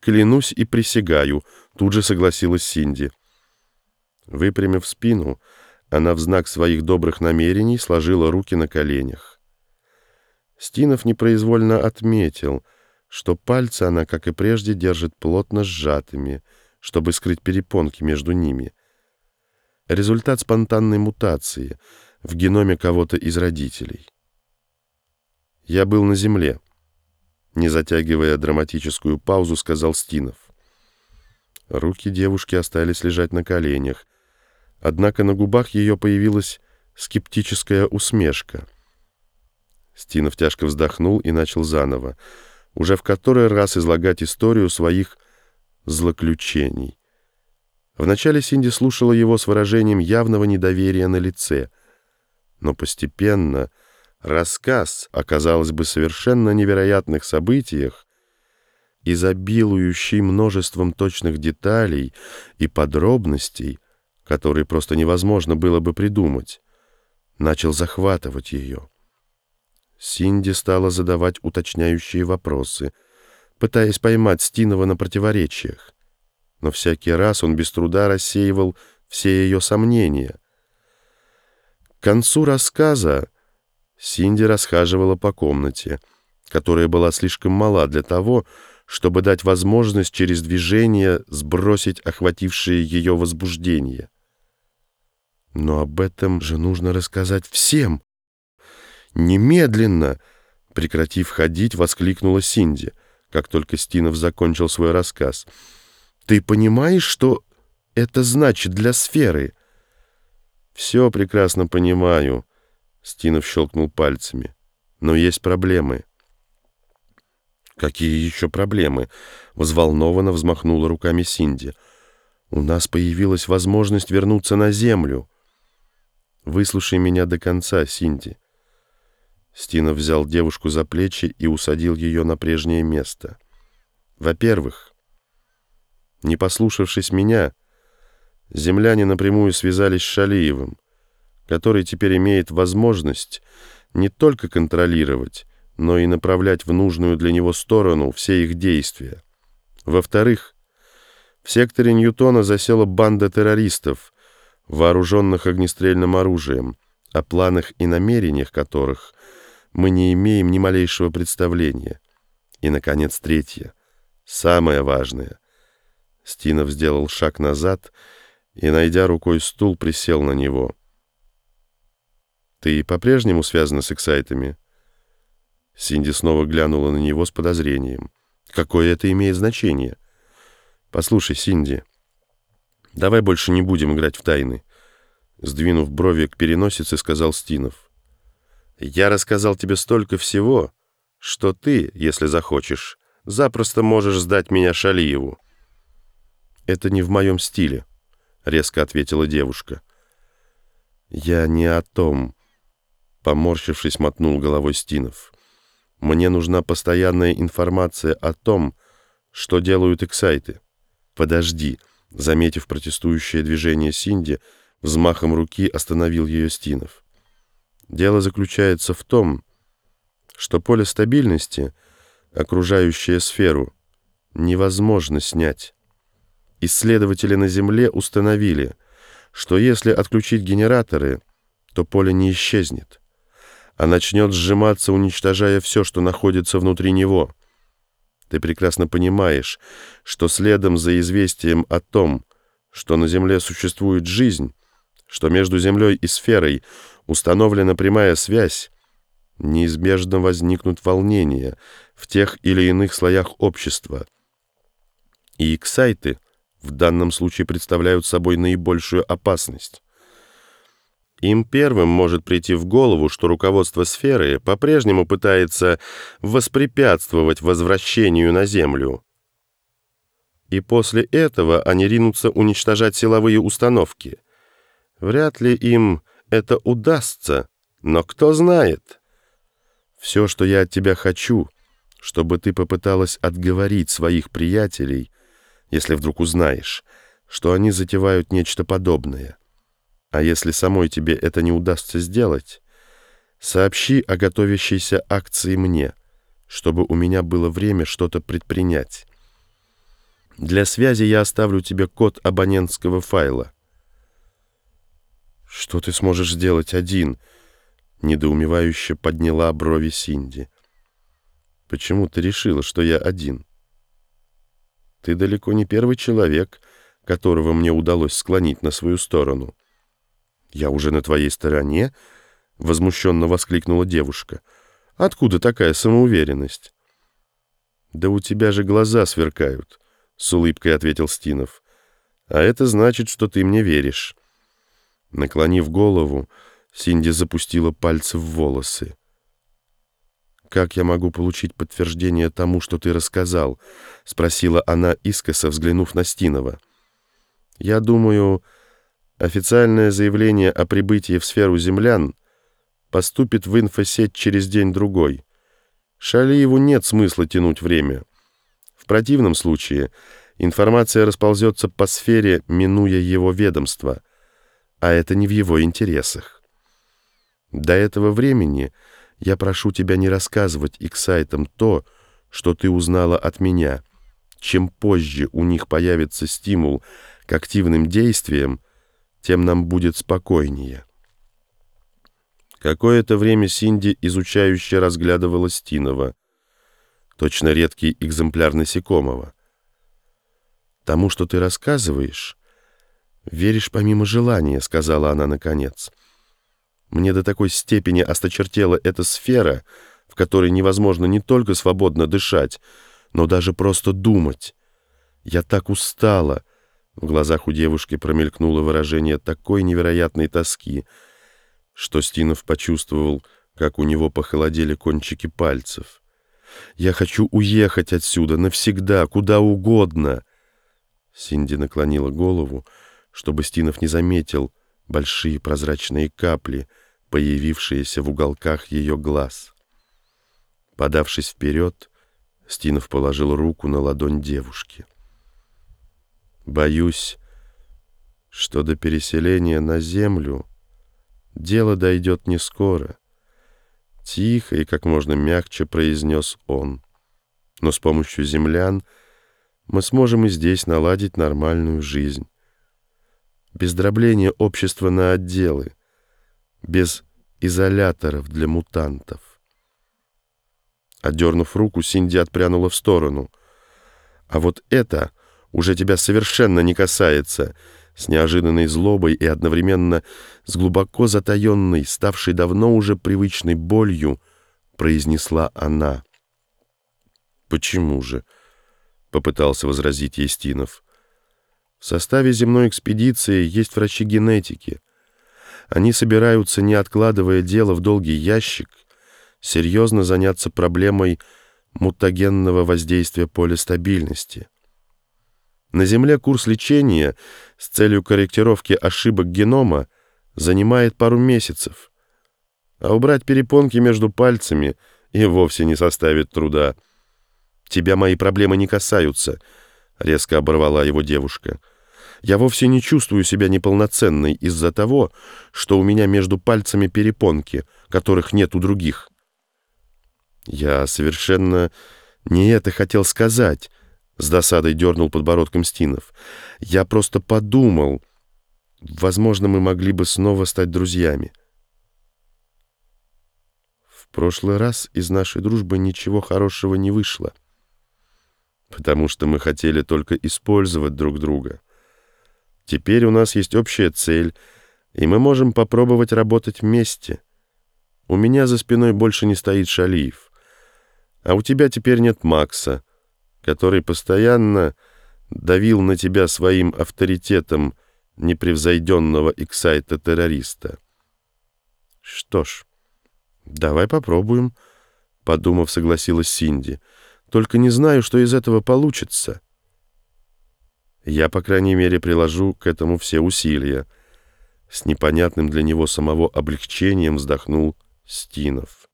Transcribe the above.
«Клянусь и присягаю», — тут же согласилась Синди. Выпрямив спину, она в знак своих добрых намерений сложила руки на коленях. Стинов непроизвольно отметил, что пальцы она, как и прежде, держит плотно сжатыми, чтобы скрыть перепонки между ними. Результат спонтанной мутации в геноме кого-то из родителей. «Я был на земле», — не затягивая драматическую паузу, сказал Стинов. Руки девушки остались лежать на коленях, однако на губах ее появилась скептическая усмешка. Стинов тяжко вздохнул и начал заново, уже в который раз излагать историю своих злоключений. Вначале Синди слушала его с выражением явного недоверия на лице, но постепенно рассказ о, казалось бы, совершенно невероятных событиях, изобилующий множеством точных деталей и подробностей, которые просто невозможно было бы придумать, начал захватывать ее. Синди стала задавать уточняющие вопросы, пытаясь поймать Стинова на противоречиях. Но всякий раз он без труда рассеивал все ее сомнения. К концу рассказа Синди расхаживала по комнате, которая была слишком мала для того, чтобы дать возможность через движение сбросить охватившее ее возбуждение. Но об этом же нужно рассказать всем. «Немедленно!» Прекратив ходить, воскликнула Синди, как только Стинов закончил свой рассказ. «Ты понимаешь, что это значит для сферы?» «Все прекрасно понимаю», — Стинов щелкнул пальцами. «Но есть проблемы». «Какие еще проблемы?» — взволнованно взмахнула руками Синди. «У нас появилась возможность вернуться на Землю». «Выслушай меня до конца, Синди». Стинов взял девушку за плечи и усадил ее на прежнее место. «Во-первых, не послушавшись меня, земляне напрямую связались с Шалиевым, который теперь имеет возможность не только контролировать, но и направлять в нужную для него сторону все их действия. Во-вторых, в секторе Ньютона засела банда террористов, вооруженных огнестрельным оружием, о планах и намерениях которых мы не имеем ни малейшего представления. И, наконец, третье, самое важное. Стинов сделал шаг назад и, найдя рукой стул, присел на него. «Ты по-прежнему связана с эксайтами?» Синди снова глянула на него с подозрением. «Какое это имеет значение?» «Послушай, Синди, давай больше не будем играть в тайны». Сдвинув брови к переносице, сказал Стинов. Я рассказал тебе столько всего, что ты, если захочешь, запросто можешь сдать меня Шалиеву». «Это не в моем стиле», — резко ответила девушка. «Я не о том», — поморщившись, мотнул головой Стинов. «Мне нужна постоянная информация о том, что делают эксайты». «Подожди», — заметив протестующее движение Синди, взмахом руки остановил ее Стинов. Дело заключается в том, что поле стабильности, окружающее сферу, невозможно снять. Исследователи на Земле установили, что если отключить генераторы, то поле не исчезнет, а начнет сжиматься, уничтожая все, что находится внутри него. Ты прекрасно понимаешь, что следом за известием о том, что на Земле существует жизнь, что между Землей и сферой установлена прямая связь, неизбежно возникнут волнения в тех или иных слоях общества. И эксайты в данном случае представляют собой наибольшую опасность. Им первым может прийти в голову, что руководство сферы по-прежнему пытается воспрепятствовать возвращению на Землю. И после этого они ринутся уничтожать силовые установки. Вряд ли им это удастся, но кто знает. Все, что я от тебя хочу, чтобы ты попыталась отговорить своих приятелей, если вдруг узнаешь, что они затевают нечто подобное. А если самой тебе это не удастся сделать, сообщи о готовящейся акции мне, чтобы у меня было время что-то предпринять. Для связи я оставлю тебе код абонентского файла. Что ты сможешь сделать один? Недоумевающе подняла брови Синди. Почему ты решила, что я один? Ты далеко не первый человек, которого мне удалось склонить на свою сторону. Я уже на твоей стороне, возмущенно воскликнула девушка. Откуда такая самоуверенность? Да у тебя же глаза сверкают с улыбкой ответил Стинов. А это значит, что ты мне веришь. Наклонив голову, Синди запустила пальцы в волосы. «Как я могу получить подтверждение тому, что ты рассказал?» — спросила она искоса, взглянув на Стинова. «Я думаю, официальное заявление о прибытии в сферу землян поступит в инфосеть через день-другой. Шалиеву нет смысла тянуть время». В противном случае информация расползется по сфере, минуя его ведомство, а это не в его интересах. До этого времени я прошу тебя не рассказывать иксайтам то, что ты узнала от меня. Чем позже у них появится стимул к активным действиям, тем нам будет спокойнее. Какое-то время Синди изучающе разглядывала Стинова точно редкий экземпляр насекомого. «Тому, что ты рассказываешь, веришь помимо желания», — сказала она наконец. «Мне до такой степени осточертела эта сфера, в которой невозможно не только свободно дышать, но даже просто думать. Я так устала». В глазах у девушки промелькнуло выражение такой невероятной тоски, что Стинов почувствовал, как у него похолодели кончики пальцев. Я хочу уехать отсюда навсегда, куда угодно. Синди наклонила голову, чтобы Стинов не заметил большие прозрачные капли, появившиеся в уголках ее глаз. Подавшись вперед, Стинов положил руку на ладонь девушки. «Боюсь, что до переселения на землю дело дойдет не скоро. Тихо и как можно мягче произнес он. Но с помощью землян мы сможем и здесь наладить нормальную жизнь. Без дробления общества на отделы, без изоляторов для мутантов. Отдернув руку, Синди отпрянула в сторону. «А вот это уже тебя совершенно не касается», с неожиданной злобой и одновременно с глубоко затаенной, ставшей давно уже привычной болью, произнесла она. «Почему же?» — попытался возразить Естинов. «В составе земной экспедиции есть врачи генетики. Они собираются, не откладывая дело в долгий ящик, серьезно заняться проблемой мутагенного воздействия поля стабильности». На Земле курс лечения с целью корректировки ошибок генома занимает пару месяцев, а убрать перепонки между пальцами и вовсе не составит труда. «Тебя мои проблемы не касаются», — резко оборвала его девушка. «Я вовсе не чувствую себя неполноценной из-за того, что у меня между пальцами перепонки, которых нет у других». «Я совершенно не это хотел сказать», с досадой дернул подбородком Стинов. «Я просто подумал. Возможно, мы могли бы снова стать друзьями». В прошлый раз из нашей дружбы ничего хорошего не вышло, потому что мы хотели только использовать друг друга. Теперь у нас есть общая цель, и мы можем попробовать работать вместе. У меня за спиной больше не стоит Шалиев, а у тебя теперь нет Макса — который постоянно давил на тебя своим авторитетом непревзойденного эксайта-террориста. Что ж, давай попробуем, подумав, согласилась Синди. Только не знаю, что из этого получится. Я, по крайней мере, приложу к этому все усилия. С непонятным для него самого облегчением вздохнул Стинов.